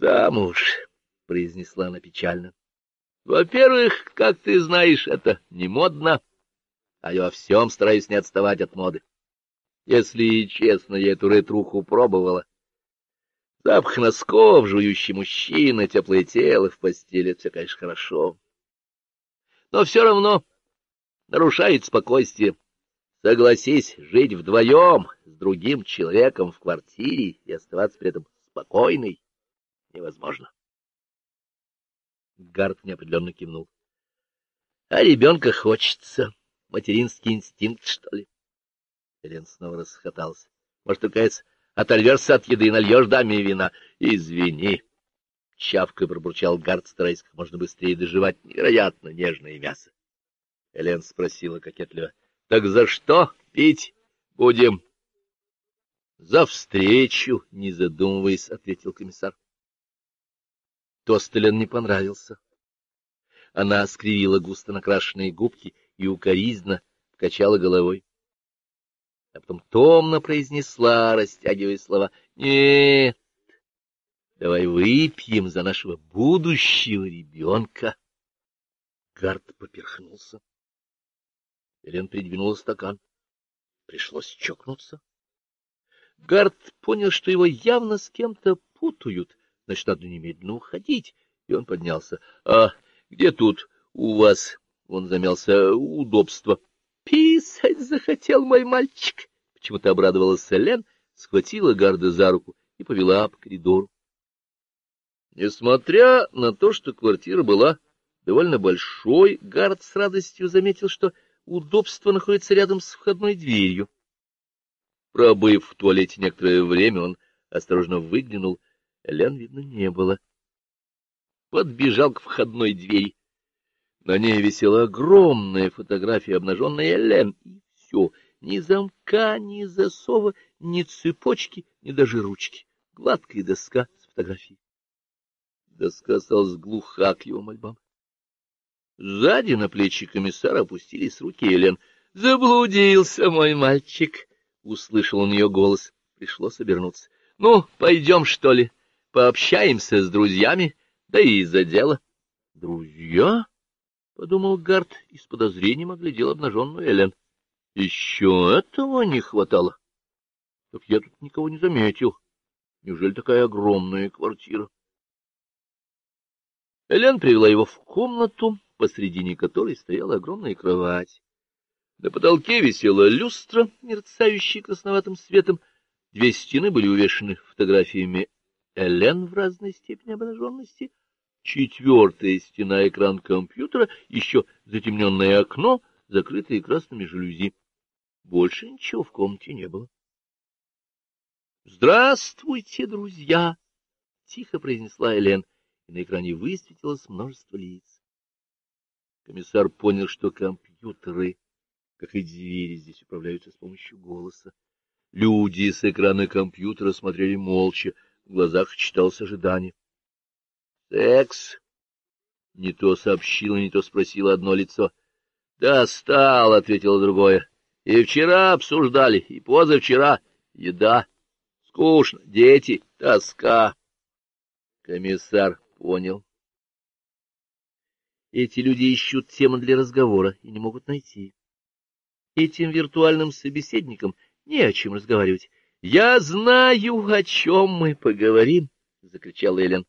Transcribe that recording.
Замуж, — произнесла она печально. Во-первых, как ты знаешь, это не модно, а я во всем стараюсь не отставать от моды. Если честно, я эту ретруху пробовала. Запах носков, жующий мужчина, теплое тело в постели — все, конечно, хорошо. Но все равно нарушает спокойствие. Согласись, жить вдвоем с другим человеком в квартире и оставаться при этом спокойной невозможно. Гард неопределенно кивнул. — А ребенка хочется. Материнский инстинкт, что ли? Элен снова расхотался. — Может, только оторвешься от еды и нальешь даме вина? Извини. Чавкой пробурчал Гард, стараясь как можно быстрее доживать невероятно нежное мясо. Элен спросила кокетливо. — Так за что пить будем? — За встречу, не задумываясь, — ответил комиссар. Тостелен не понравился. Она скривила густо накрашенные губки и укоризненно покачала головой. А потом томно произнесла, растягивая слова, — Нет, давай выпьем за нашего будущего ребенка. Гард поперхнулся. Элен придвинула стакан. Пришлось чокнуться. Гард понял, что его явно с кем-то путают, значит, надо немедленно уходить. И он поднялся. — А где тут у вас? Он замялся. — Удобство. — Писать захотел мой мальчик. Почему-то обрадовалась Элен, схватила Гарда за руку и повела по коридору. Несмотря на то, что квартира была довольно большой, Гард с радостью заметил, что удобство находится рядом с входной дверью. Пробыв в туалете некоторое время, он осторожно выглянул — Элен, видно, не было. Подбежал к входной двери. На ней висела огромная фотография обнаженной Элен, и все, ни замка, ни засова, ни цепочки, ни даже ручки. Гладкая доска с фотографией. Доска осталась глуха к его мольбам. Сзади на плечи комиссара опустились руки Элен. — Заблудился мой мальчик! — услышал он ее голос. Пришлось обернуться. — Ну, пойдем, что ли? Пообщаемся с друзьями, да и из-за дела. — Друзья? — подумал Гард и с подозрением оглядел обнаженную Элен. — Еще этого не хватало. Так я тут никого не заметил. Неужели такая огромная квартира? Элен привела его в комнату, посредине которой стояла огромная кровать. На потолке висела люстра, мерцающая красноватым светом. Две стены были увешаны фотографиями Элен в разной степени обнаженности, четвертая стена экран компьютера, еще затемненное окно, закрытое красными жалюзи. Больше ничего в комнате не было. «Здравствуйте, друзья!» — тихо произнесла Элен, и на экране высветилось множество лиц. Комиссар понял, что компьютеры, как и двери, здесь управляются с помощью голоса. Люди с экрана компьютера смотрели молча, в глазах читалось ожидание. — Секс? — не то сообщило, не то спросило одно лицо. — Да, стал, — ответило другое. — И вчера обсуждали, и позавчера. Еда. Скучно. Дети. Тоска. Комиссар понял. Эти люди ищут темы для разговора и не могут найти. Этим виртуальным собеседникам не о чем разговаривать. — Я знаю, о чем мы поговорим, — закричала Элен.